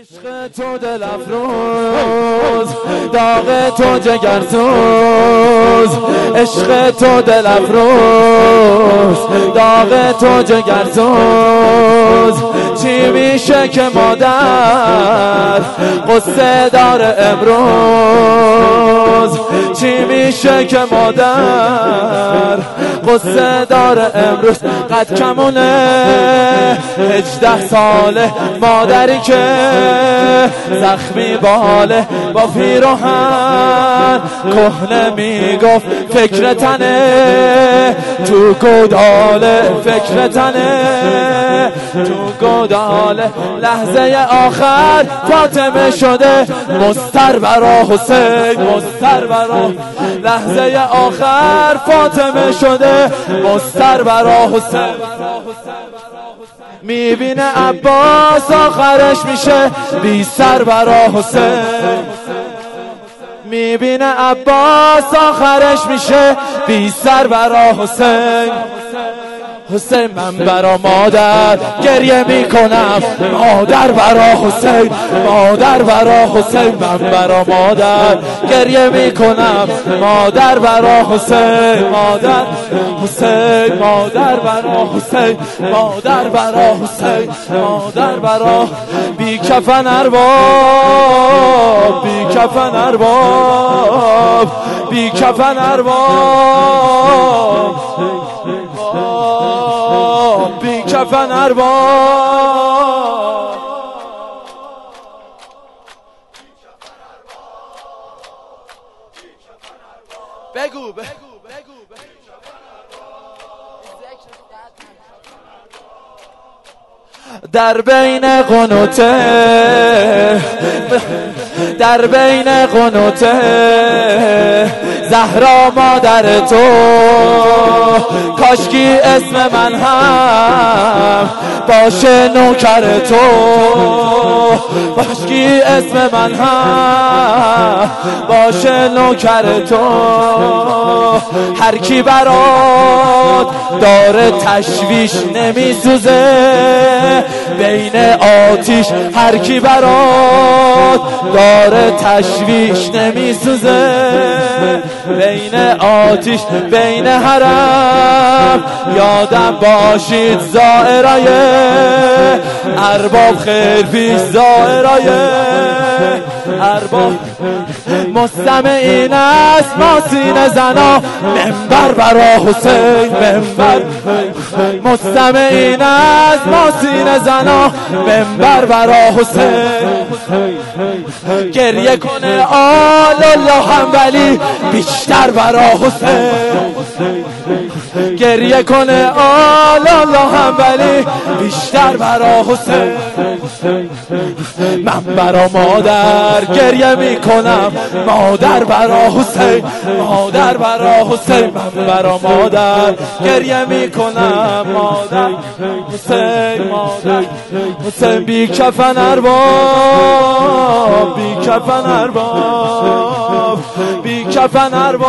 عشق تو دل افروز داغ تو جگرسوز عشق تو دل افروز داغ تو جگرسوز چی میشه که مادر؟ قصه دار امروز. چی میشه که مادر؟ قصه دار امروز قد کمونه. هجده ساله مادری که زخمی باله با فیروهن. کهنه می‌گفت فکر تنه. تو گوداله فکر تنه. تو گوداله لحظه آخر فاطمه شده. مستر برا حسین برا. لحظه آخر فاطمه شده مستر برا حسین. می‌بینه عباس آخرش میشه بی سر برا حسین. می‌بینه عباس آخرش میشه بی سر برا حسین. حسین من برا مادر گریه می‌کنم. مادر برا حسین مادر برا حسین من برا مادر گریه می‌کنم. مادر برا حسین مادر حسین مادر برا حسین مادر برا حسین مادر برا بی کفن ارباب بی کفن ارباب بی کفن ارباب کفن ارباب بگو بگو در بین قنوته در بین قنوته زهرا مادر تو. کاشکی اسم من هم باشه نوکر تو. کاشکی اسم من هم باشه نوکر تو. هر کی برات داره تشویش نمیسوزه. بین آتیش هر کی برات داره تشویش نمیسوزه. بین آتیش بین حرم یادم باشید زائرای ارباب خیر پیش زائرای ارباب مستمعین است ما سینه زنا. منبر برا حسین منبر. مستمعین است ما سینه زنا. منبر برا حسین. گریه کنه آل الله هم ولی بیشتر برا حسین. گریه کنه آل الله هم ولی بیشتر برا حسین. من برا مادر گریه می‌کنم. مادر برا حسین مادر برا حسین من برا مادر گریه می‌کنم. مادر حسین مادر حسین بی کفن ارباب بی کفن ارباب بی کفن ارباب.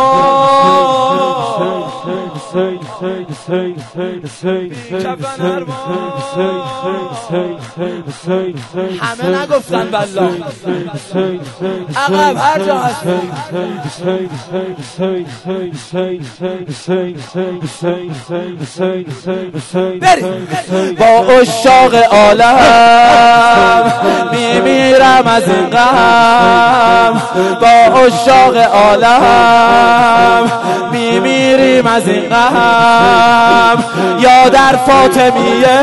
همه نگفتن والله عقب هر جا با اشاق عالم میمیرم از این غم. با اشاق عالم میمیریم از این غم یا در فاطمیه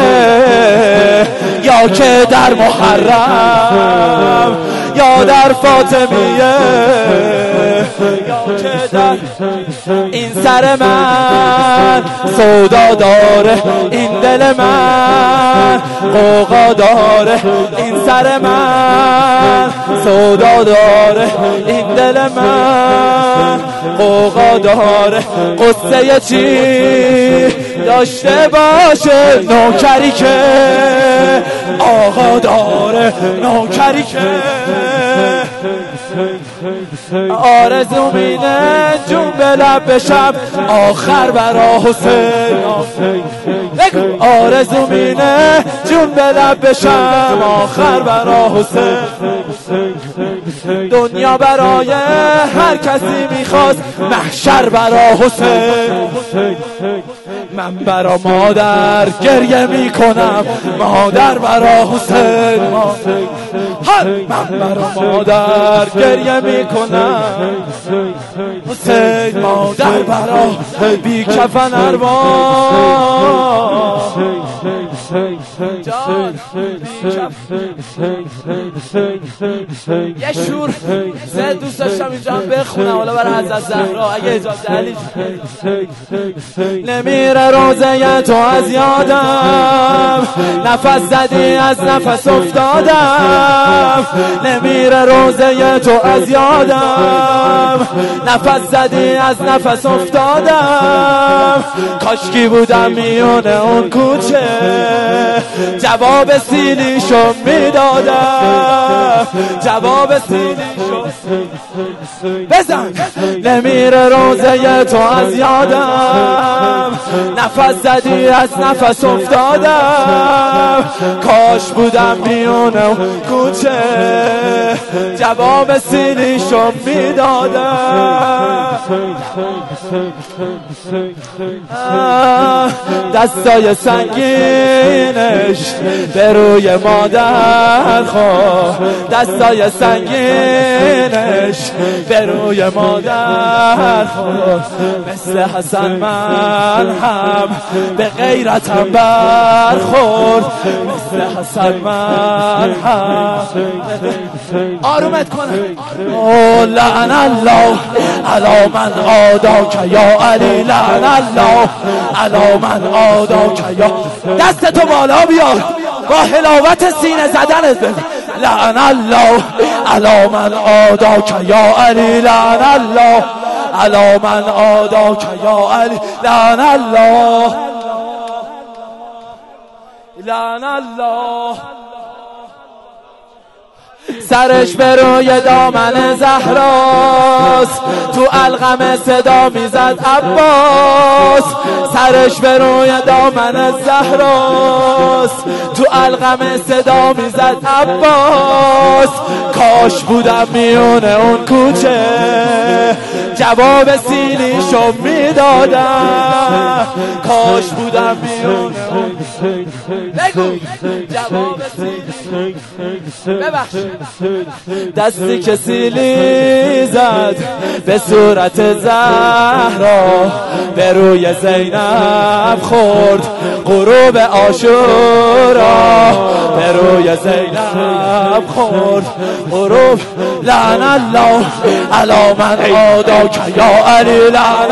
یا که در محرم. یا در فاطمیه. این سر من سودا داره این دل من قوقا داره. این سر من سودا داره این دل من قوقا داره. قصه چی داشته باشه؟ نوکری که آقا داره نوکری که آرزو مینه جون به لب بشم. آخر برا حسین. آرزو مینه جون به لب بشم. آخر برا حسین. دنیا برای هر کسی می‌خواست. محشر برا حسین. من برا مادر گریه می‌کنم. مادر برا حسین. من برا مادر گریه می‌کنم. حسین مادر برا بی کفن یه شور سه دوست داشتم اینجا هم بخونم. حالا برای حضرت زهرا. اگه اجازه علی نمیره روزه تو از یادم. نفس زدی از نفس افتادم. نمیره روزه تو از یادم. نفس زدی از نفس افتادم. کاشکی بودم میونه اون کوچه. جواب سیلیشو می‌دادم. جواب سیلیشو بزن. نمیره روزه تو از یادم. نفس زدی از نفس افتادم. کاش بودم میونه کوچه. جواب سیلیشو می‌دادم. دستای سنگینش به روی مادر خواه دستای سنگینش به روی مادر خواه مثل حسن من هم به غیرتم برخورد. مثل حسن من هم. آرومت کنم. لعن الله. علا من آداک یا علی لعن الله. علا من آداک یا دست تو بالا بیار. با حلاوت سینه زدنت بزن لعن الله. علا من آداک یا علی لعن الله. علا من آداک یا علی لعن الله. لعن الله. سرش به روی دامن زهراست. تو الغم صدا می‌زد عباس. سرش به روی دامن زهراست. تو الغم صدا می‌زد عباس. کاش بودم میونه اون کوچه. جواب سیلیشو می‌دادم کاش بودم میونه بگو. جواب ببخشید دستی که سیلی زد به صورت زهرا. به روی زینب خورد غروب آشورا به روی زینب خورد غروب. لعن الله علا من آداک. یا علی لعن